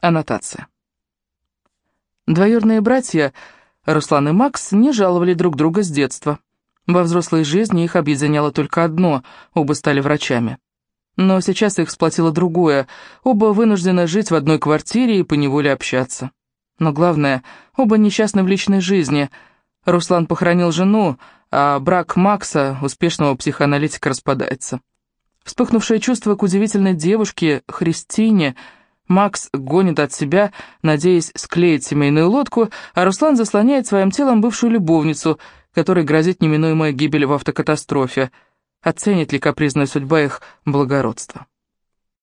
Аннотация. Двоюродные братья, Руслан и Макс, не жаловали друг друга с детства. Во взрослой жизни их объединяло только одно – оба стали врачами. Но сейчас их сплотило другое – оба вынуждены жить в одной квартире и поневоле общаться. Но главное, оба несчастны в личной жизни. Руслан похоронил жену, а брак Макса, успешного психоаналитика, распадается. Вспыхнувшее чувство к удивительной девушке, Христине – Макс гонит от себя, надеясь склеить семейную лодку, а Руслан заслоняет своим телом бывшую любовницу, которой грозит неминуемая гибель в автокатастрофе. Оценит ли капризная судьба их благородство?